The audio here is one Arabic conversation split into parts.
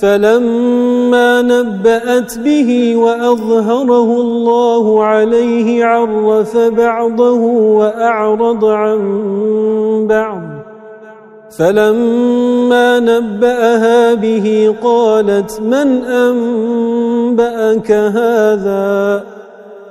فلما نبأت به وأظهره الله عليه عرف بعضه وأعرض عن بعض. فلما نبأها به قالت من أنبأك هذا؟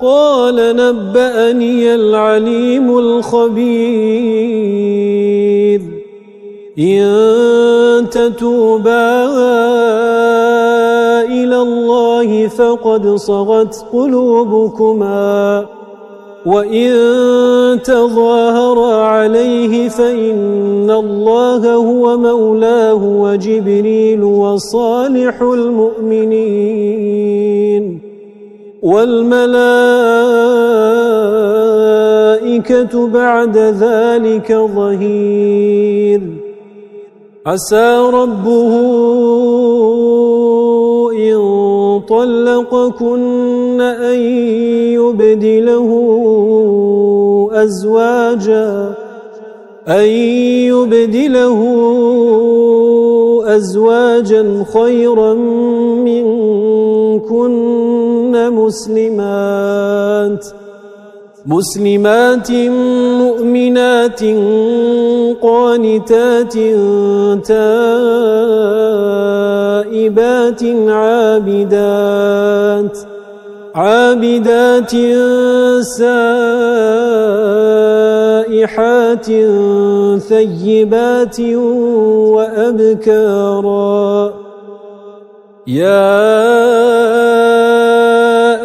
قال نبأني العليم الخبير. إن تتوبا إلى الله فقد صغت قلوبكما وإن تظاهرا عليه فإن الله هو مولاه وجبريل وصالح المؤمنين والملائكة بعد ذلك ظهير عسى ربه إن طلقكن أن يبدله أزواجا أن يبدله أزواجا خيرا منكن مسلمات. مسلمات مؤمنات قانتات تائبات عابدات عابدات سائحات ثيبات وأبكارا يا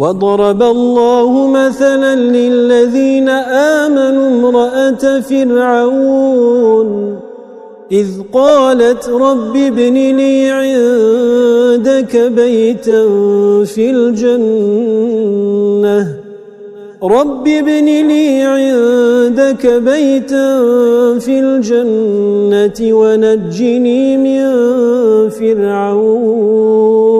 وضرب الله مثلا للذين آمنوا امرأة فرعون إذ قالت رب ابن لي عندك بيتا في الجنة رب ابن لي عندك بيتا في الجنة ونجني من فرعون